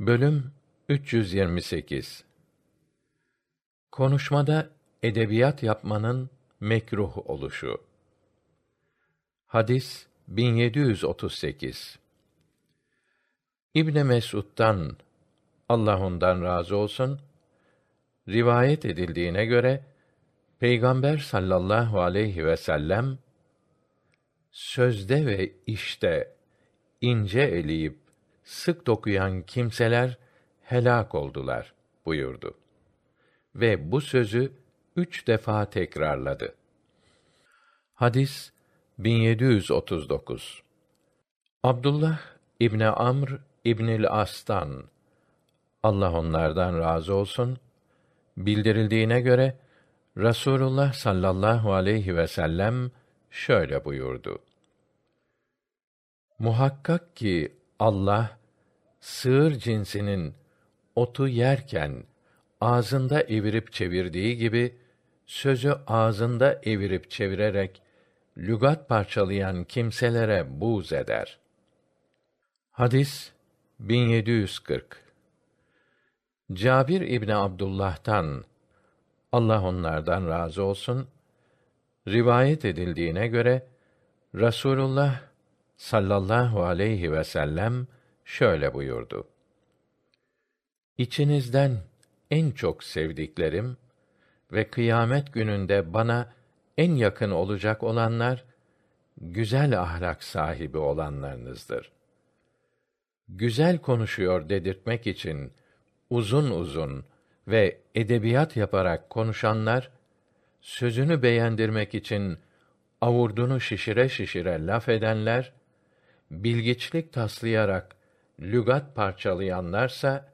Bölüm 328 Konuşmada edebiyat yapmanın mekruh oluşu. Hadis 1738 İbn Mesud'dan Allah ondan razı olsun rivayet edildiğine göre Peygamber sallallahu aleyhi ve sellem sözde ve işte ince eleyip sık dokuyan kimseler helak oldular buyurdu. Ve bu sözü üç defa tekrarladı. Hadis 1739 Abdullah İbni Amr İbnül As'tan Allah onlardan razı olsun bildirildiğine göre Rasulullah sallallahu aleyhi ve sellem şöyle buyurdu. Muhakkak ki Allah sığır cinsinin otu yerken ağzında evirip çevirdiği gibi sözü ağzında evirip çevirerek lügat parçalayan kimselere buğz eder. Hadis 1740 Cabir İbni Abdullah'tan Allah onlardan razı olsun rivayet edildiğine göre Rasulullah sallallahu aleyhi ve sellem şöyle buyurdu. İçinizden en çok sevdiklerim ve kıyamet gününde bana en yakın olacak olanlar güzel ahlak sahibi olanlarınızdır. Güzel konuşuyor dedirtmek için uzun uzun ve edebiyat yaparak konuşanlar sözünü beğendirmek için avurdunu şişire şişire laf edenler bilgiçlik taslayarak lügat parçalayanlarsa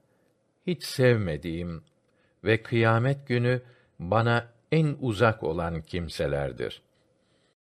hiç sevmediğim ve kıyamet günü bana en uzak olan kimselerdir.